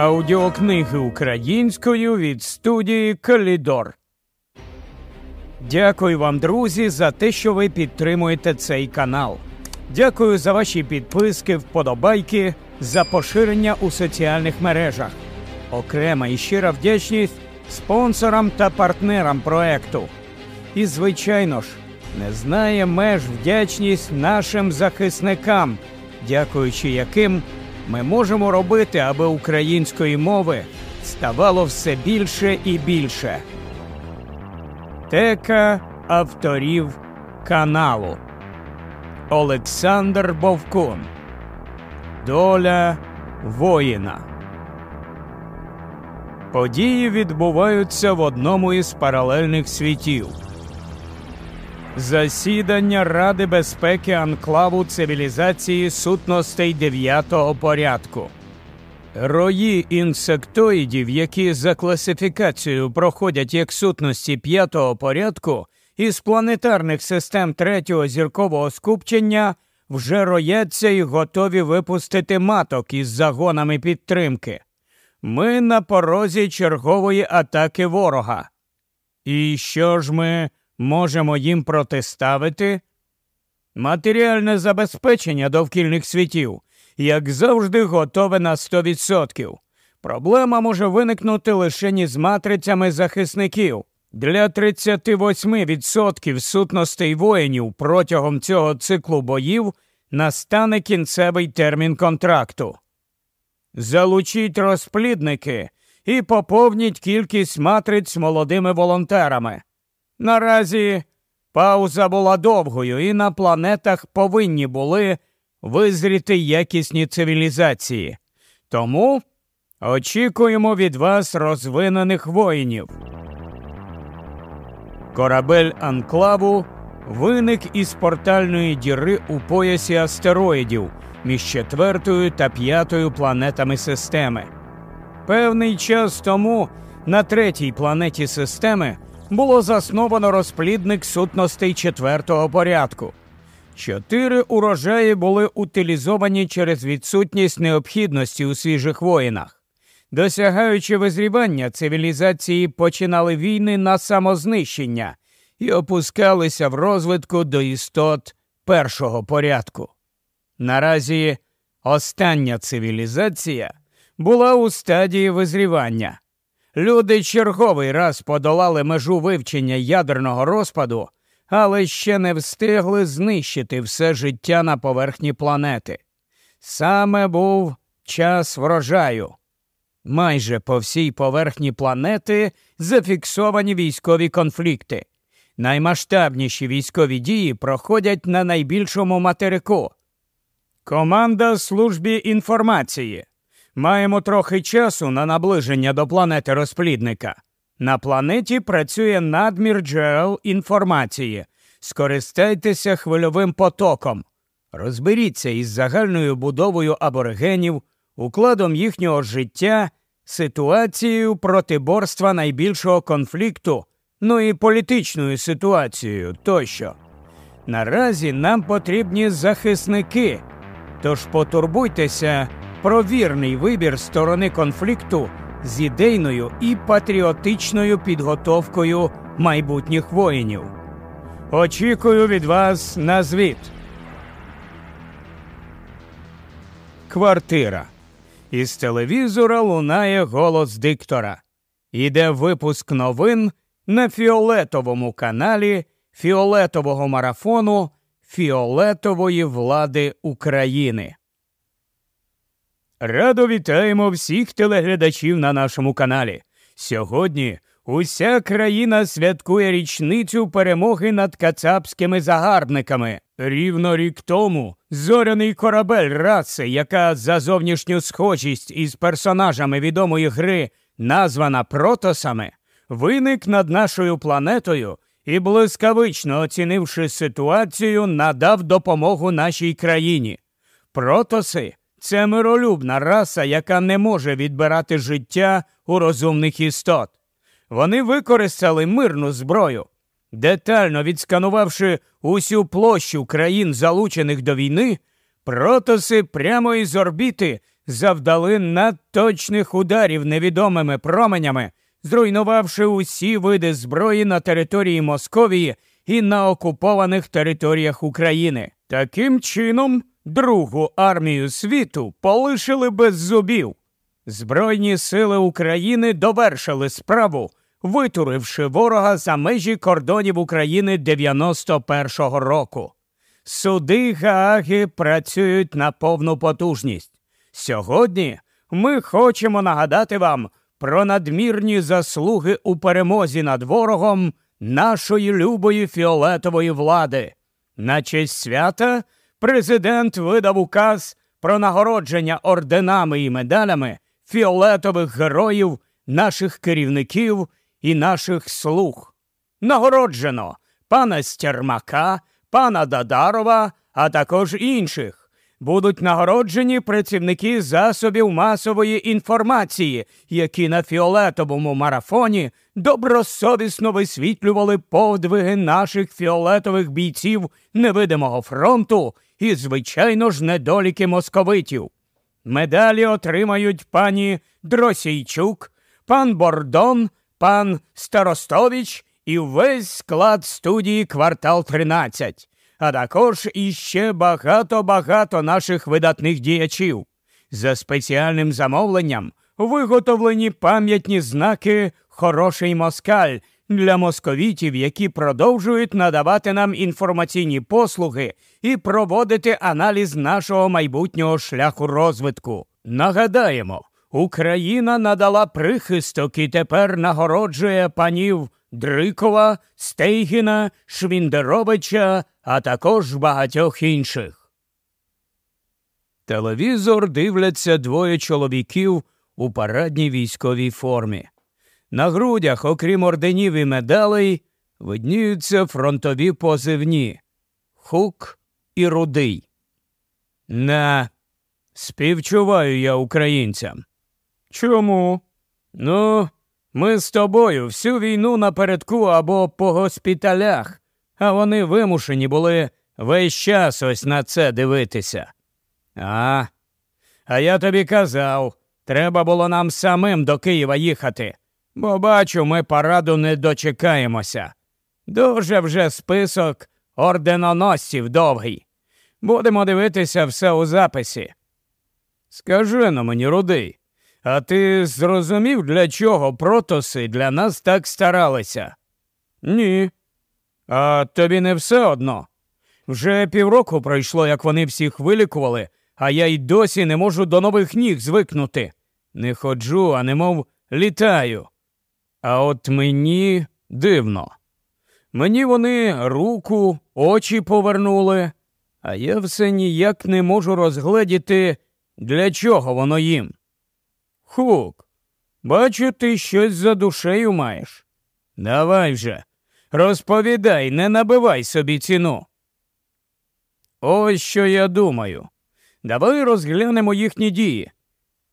Аудіокниги українською від студії Калідор. Дякую вам, друзі, за те, що ви підтримуєте цей канал. Дякую за ваші підписки, вподобайки, за поширення у соціальних мережах. Окрема і щира вдячність спонсорам та партнерам проекту. І, звичайно ж, не знає меж вдячність нашим захисникам, дякуючи яким ми можемо робити, аби української мови ставало все більше і більше. Тека авторів каналу Олександр Бовкун Доля воїна. Події відбуваються в одному із паралельних світів. Засідання Ради безпеки анклаву цивілізації сутностей дев'ятого порядку. Рої інсектоїдів, які за класифікацією проходять як сутності п'ятого порядку, із планетарних систем третього зіркового скупчення вже рояться і готові випустити маток із загонами підтримки. Ми на порозі чергової атаки ворога. І що ж ми можемо їм протиставити? Матеріальне забезпечення довкільних світів, як завжди, готове на 100%. Проблема може виникнути лише із матрицями захисників. Для 38% сутностей воїнів протягом цього циклу боїв настане кінцевий термін контракту. Залучіть розплідники і поповніть кількість матриць молодими волонтерами. Наразі пауза була довгою, і на планетах повинні були визріти якісні цивілізації. Тому очікуємо від вас розвинених воїнів. Корабель Анклаву виник із портальної діри у поясі астероїдів між четвертою та п'ятою планетами системи. Певний час тому на третій планеті системи було засновано розплідник сутностей четвертого порядку. Чотири урожаї були утилізовані через відсутність необхідності у свіжих воїнах. Досягаючи визрівання, цивілізації починали війни на самознищення і опускалися в розвитку до істот першого порядку. Наразі остання цивілізація була у стадії визрівання. Люди черговий раз подолали межу вивчення ядерного розпаду, але ще не встигли знищити все життя на поверхні планети. Саме був час врожаю. Майже по всій поверхні планети зафіксовані військові конфлікти. Наймасштабніші військові дії проходять на найбільшому материку. Команда службі інформації. Маємо трохи часу на наближення до планети розплідника. На планеті працює надмір джерел інформації. Скористайтеся хвильовим потоком. Розберіться із загальною будовою аборигенів, укладом їхнього життя, ситуацією протиборства найбільшого конфлікту, ну і політичною ситуацією тощо. Наразі нам потрібні захисники, тож потурбуйтеся про вірний вибір сторони конфлікту з ідейною і патріотичною підготовкою майбутніх воїнів. Очікую від вас на звіт. Квартира. Із телевізора лунає голос диктора. Іде випуск новин на фіолетовому каналі Фіолетового марафону Фіолетової влади України. Радо вітаємо всіх телеглядачів на нашому каналі. Сьогодні уся країна святкує річницю перемоги над кацапськими загарбниками. Рівно рік тому зоряний корабель раси, яка за зовнішню схожість із персонажами відомої гри, названа протосами, виник над нашою планетою і, блискавично оцінивши ситуацію, надав допомогу нашій країні. Протоси це миролюбна раса, яка не може відбирати життя у розумних істот. Вони використали мирну зброю. Детально відсканувавши усю площу країн, залучених до війни, протоси прямо із орбіти завдали надточних ударів невідомими променями, зруйнувавши усі види зброї на території Московії і на окупованих територіях України. Таким чином, Другу армію світу полишили без зубів. Збройні сили України довершили справу, витуривши ворога за межі кордонів України 91-го року. Суди Гааги працюють на повну потужність. Сьогодні ми хочемо нагадати вам про надмірні заслуги у перемозі над ворогом нашої любої фіолетової влади. На честь свята президент видав указ про нагородження орденами і медалями фіолетових героїв, наших керівників і наших слуг. Нагороджено пана Стермака, пана Дадарова, а також інших будуть нагороджені працівники засобів масової інформації, які на фіолетовому марафоні добросовісно висвітлювали подвиги наших фіолетових бійців невидимого фронту і, звичайно ж, недоліки московитів. Медалі отримають пані Дросійчук, пан Бордон, пан Старостович і весь склад студії квартал 13 а також іще багато-багато наших видатних діячів. За спеціальним замовленням виготовлені пам'ятні знаки Хороший москаль для московітів, які продовжують надавати нам інформаційні послуги і проводити аналіз нашого майбутнього шляху розвитку. Нагадаємо, Україна надала прихисток і тепер нагороджує панів Дрикова, Стейгіна, Швіндеровича, а також багатьох інших. Телевізор дивляться двоє чоловіків у парадній військовій формі. На грудях, окрім орденів і медалей, видніються фронтові позивні Хук і Рудий. На, співчуваю я українцям. Чому? Ну, ми з тобою всю війну напередку або по госпіталях, а вони вимушені були весь час ось на це дивитися. А, а я тобі казав, треба було нам самим до Києва їхати, бо бачу, ми параду не дочекаємося. Дуже вже список орденоносців довгий. Будемо дивитися все у записі. Скажи на мені, рудий, а ти зрозумів, для чого протоси для нас так старалися? Ні. А тобі не все одно. Вже півроку пройшло, як вони всіх вилікували, а я й досі не можу до нових ніг звикнути. Не ходжу, а немов літаю. А от мені дивно. Мені вони руку, очі повернули, а я все ніяк не можу розгледіти, для чого воно їм. Хук, бачу, ти щось за душею маєш. Давай вже, розповідай, не набивай собі ціну. Ось що я думаю. Давай розглянемо їхні дії.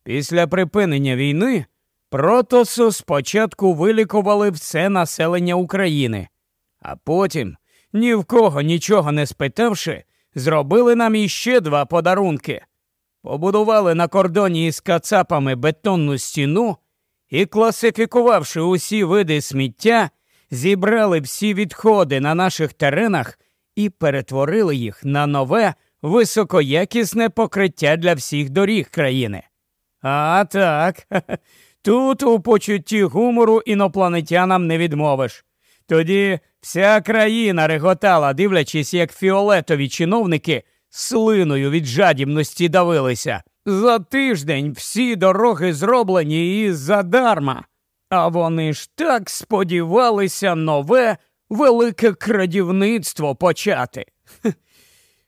Після припинення війни протосу спочатку вилікували все населення України, а потім, ні в кого нічого не спитавши, зробили нам іще два подарунки. Побудували на кордоні із кацапами бетонну стіну і, класифікувавши усі види сміття, зібрали всі відходи на наших теренах і перетворили їх на нове високоякісне покриття для всіх доріг країни. А так, тут у почутті гумору інопланетянам не відмовиш. Тоді вся країна реготала, дивлячись, як фіолетові чиновники слиною від жадібності давилися. За тиждень всі дороги зроблені і задарма. А вони ж так сподівалися нове велике крадівництво почати.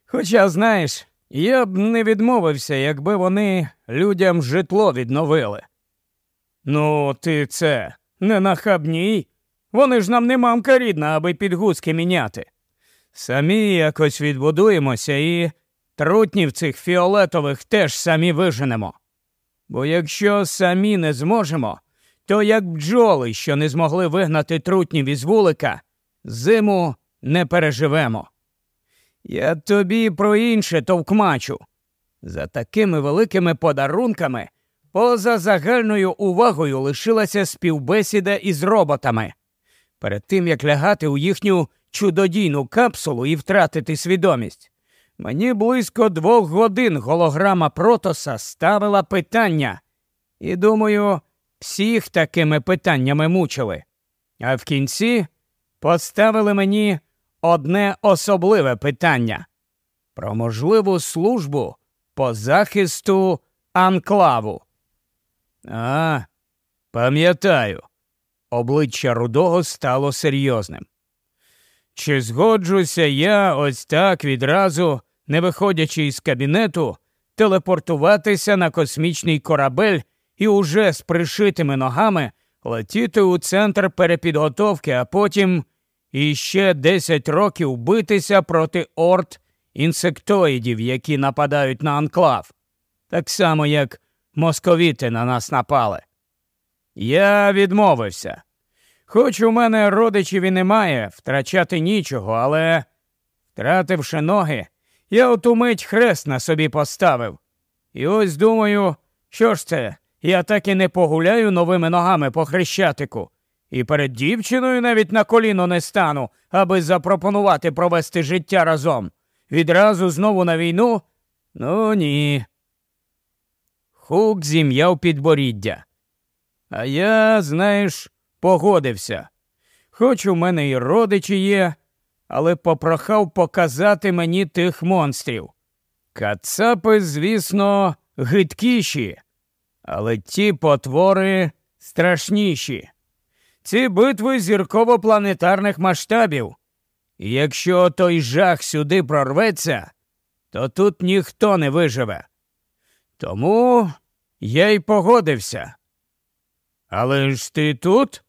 Хоча, знаєш, я б не відмовився, якби вони людям житло відновили. Ну, ти це не нахабній. Вони ж нам не мамка рідна, аби підгузки міняти. Самі якось відбудуємося і трутнів цих фіолетових теж самі виженемо. Бо якщо самі не зможемо, то як бджоли, що не змогли вигнати трутнів із вулика, зиму не переживемо. Я тобі про інше товкмачу. За такими великими подарунками поза загальною увагою лишилася співбесіда із роботами. Перед тим як лягати у їхню чудодійну капсулу і втратити свідомість, мені близько двох годин голограма Протоса ставила питання, і думаю, всіх такими питаннями мучили. А в кінці поставили мені одне особливе питання про можливу службу по захисту анклаву. А, пам'ятаю, обличчя рудого стало серйозним. Чи згоджуся я ось так відразу, не виходячи із кабінету, телепортуватися на космічний корабель і уже з пришитими ногами летіти у центр перепідготовки, а потім іще 10 років битися проти орд інсектоїдів, які нападають на анклав, так само, як московіти на нас напали. Я відмовився. Хоч у мене родичів і немає, втрачати нічого, але, втративши ноги, я оту мить хрест на собі поставив. І ось думаю, що ж це, я так і не погуляю новими ногами по хрещатику, і перед дівчиною навіть на коліно не стану, аби запропонувати провести життя разом. Відразу знову на війну? Ну ні. Хук зім'яв підборіддя. А я, знаєш, погодився. Хоч у мене і родичі є, але попрохав показати мені тих монстрів. Кацапи, звісно, гидкіші, але ті потвори страшніші. Ці битви зірково-планетарних масштабів. І якщо той жах сюди прорветься, то тут ніхто не виживе. Тому я й погодився. Але ж ти тут?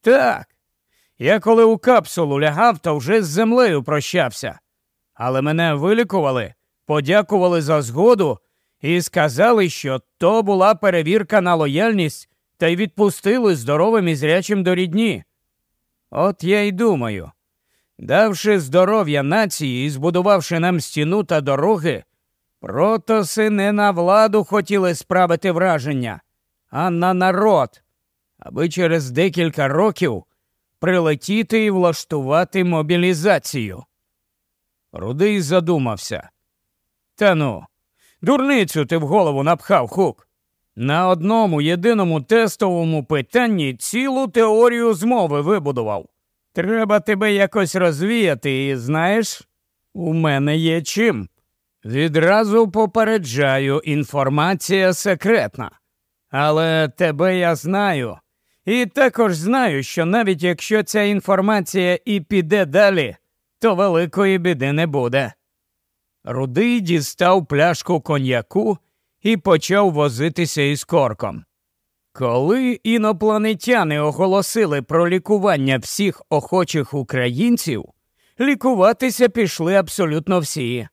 Так. Я коли у капсулу лягав, то вже з землею прощався. Але мене вилікували, подякували за згоду і сказали, що то була перевірка на лояльність та й відпустили здоровим і зрячим до рідні. От я й думаю, давши здоров'я нації і збудувавши нам стіну та дороги, протоси не на владу хотіли справити враження, а на народ, аби через декілька років прилетіти і влаштувати мобілізацію. Рудий задумався. Та ну, дурницю ти в голову напхав хук. На одному єдиному тестовому питанні цілу теорію змови вибудував. Треба тебе якось розвіяти, і знаєш, у мене є чим. Відразу попереджаю, інформація секретна. Але тебе я знаю. І також знаю, що навіть якщо ця інформація і піде далі, то великої біди не буде. Рудий дістав пляшку коньяку і почав возитися із корком. Коли інопланетяни оголосили про лікування всіх охочих українців, лікуватися пішли абсолютно всі.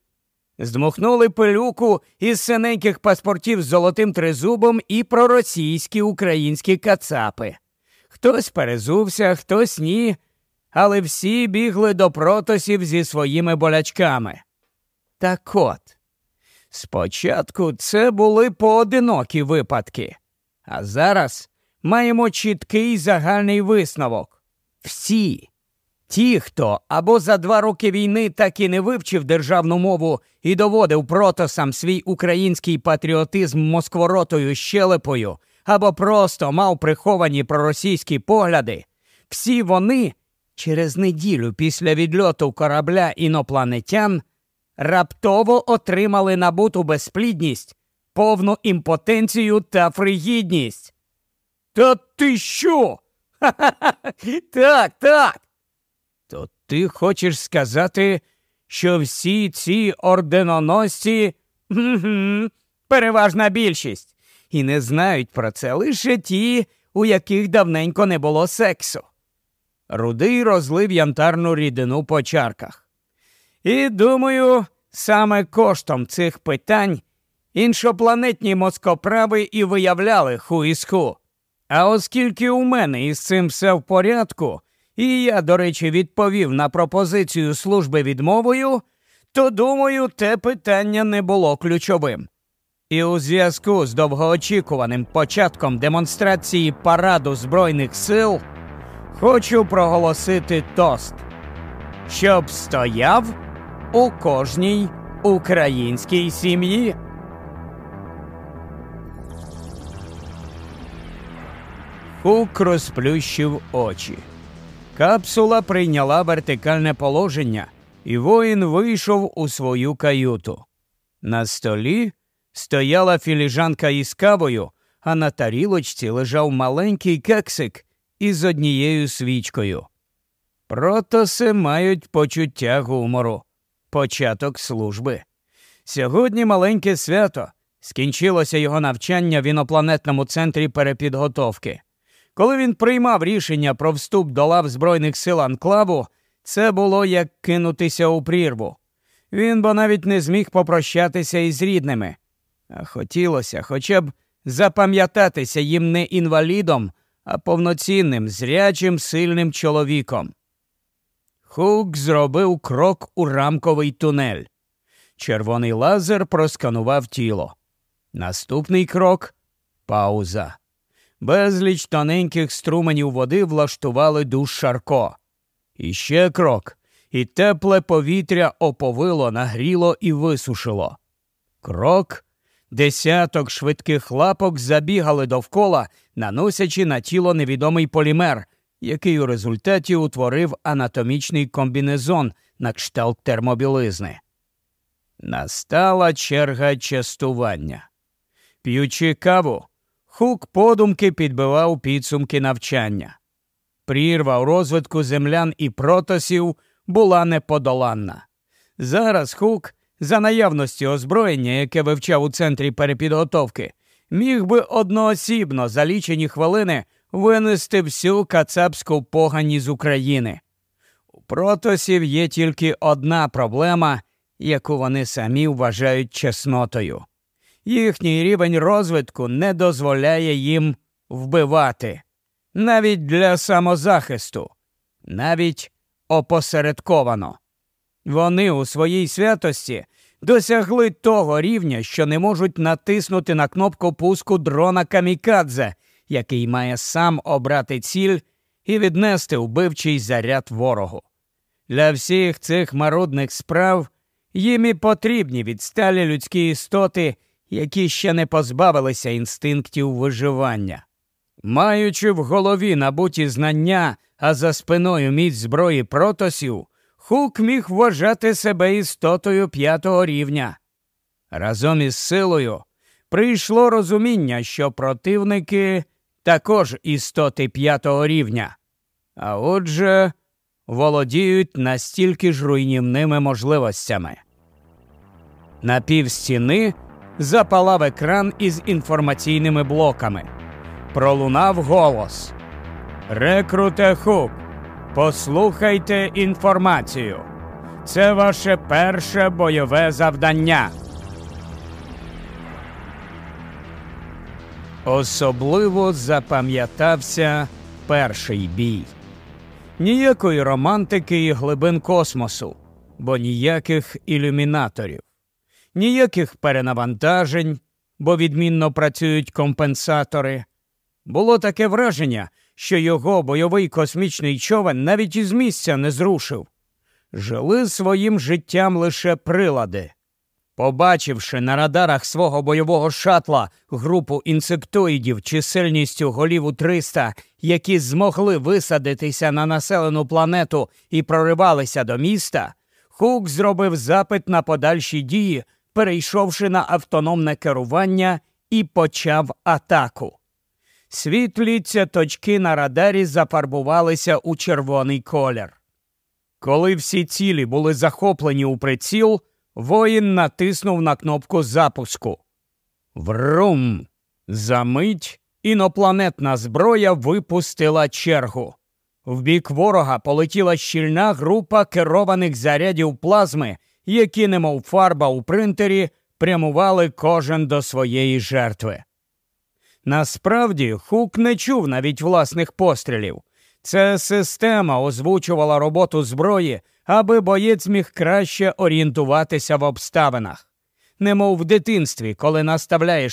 Здмухнули пилюку із синеньких паспортів з золотим тризубом і проросійські українські кацапи. Хтось перезувся, хтось ні, але всі бігли до протосів зі своїми болячками. Так от, спочатку це були поодинокі випадки, а зараз маємо чіткий загальний висновок. Всі, ті, хто або за два роки війни так і не вивчив державну мову і доводив протосам свій український патріотизм москворотою щелепою, або просто мав приховані проросійські погляди, всі вони через неділю після відльоту корабля інопланетян раптово отримали набуту безплідність, повну імпотенцію та фригідність. Та ти що? Ха-ха-ха! Так, так. Ти хочеш сказати, що всі ці орденоносці, переважна більшість, і не знають про це лише ті, у яких давненько не було сексу. Рудий розлив янтарну рідину по чарках. І думаю, саме коштом цих питань іншопланетні москоправи і виявляли ху із ху. А оскільки у мене із цим все в порядку, і я, до речі, відповів на пропозицію служби відмовою, то думаю, те питання не було ключовим. І у зв'язку з довгоочікуваним початком демонстрації параду Збройних сил хочу проголосити тост, щоб стояв у кожній українській сім'ї. Хук розплющив очі. Капсула прийняла вертикальне положення, і воїн вийшов у свою каюту. На столі стояла філіжанка із кавою, а на тарілочці лежав маленький кексик із однією свічкою. Протоси мають почуття гумору, початок служби. Сьогодні маленьке свято. Скінчилося його навчання в інопланетному центрі перепідготовки. Коли він приймав рішення про вступ до лав Збройних сил Анклаву, це було як кинутися у прірву. Він бо навіть не зміг попрощатися із рідними. А хотілося хоча б запам'ятатися їм не інвалідом, а повноцінним, зрячим, сильним чоловіком. Хук зробив крок у рамковий тунель. Червоний лазер просканував тіло. Наступний крок пауза. Безліч тоненьких струменів води влаштували душ Шарко. І ще крок, і тепле повітря оповило, нагріло і висушило. Крок, десяток швидких лапок забігали довкола, наносячи на тіло невідомий полімер, який у результаті утворив анатомічний комбінезон на кшталт термобілизни. Настала черга частування. П'ючи каву, Хук подумки підбивав підсумки навчання. Прірва у розвитку землян і протосів була неподоланна. Зараз Хук, за наявності озброєння, яке вивчав у центрі перепідготовки, міг би одноосібно за лічені хвилини винести всю кацапську погані з України. У протосів є тільки одна проблема, яку вони самі вважають чеснотою. Їхній рівень розвитку не дозволяє їм вбивати, навіть для самозахисту, навіть опосередковано. Вони у своїй святості досягли того рівня, що не можуть натиснути на кнопку пуску дрона Камікадзе, який має сам обрати ціль і віднести вбивчий заряд ворогу. Для всіх цих марудних справ їм і потрібні відсталі людські істоти які ще не позбавилися інстинктів виживання. Маючи в голові набуті знання, а за спиною міць зброї протосів, Хук міг вважати себе істотою п'ятого рівня. Разом із силою прийшло розуміння, що противники також істоти п'ятого рівня, а отже, володіють настільки ж руйнівними можливостями. На півстіни запалав екран із інформаційними блоками. Пролунав голос. Рекруте Хук, послухайте інформацію. Це ваше перше бойове завдання. Особливо запам'ятався перший бій. Ніякої романтики і глибин космосу, бо ніяких ілюмінаторів ніяких перенавантажень, бо відмінно працюють компенсатори. Було таке враження, що його бойовий космічний човен навіть із місця не зрушив. Жили своїм життям лише прилади. Побачивши на радарах свого бойового шатла групу інсектоїдів чисельністю голів у 300, які змогли висадитися на населену планету і проривалися до міста, Хук зробив запит на подальші дії перейшовши на автономне керування, і почав атаку. Світлі цяточки на радарі зафарбувалися у червоний колір. Коли всі цілі були захоплені у приціл, воїн натиснув на кнопку запуску. Врум! Замить інопланетна зброя випустила чергу. В бік ворога полетіла щільна група керованих зарядів плазми, які, немов фарба у принтері, прямували кожен до своєї жертви. Насправді, Хук не чув навіть власних пострілів. Ця система озвучувала роботу зброї, аби боєць міг краще орієнтуватися в обставинах. Немов в дитинстві, коли наставляєш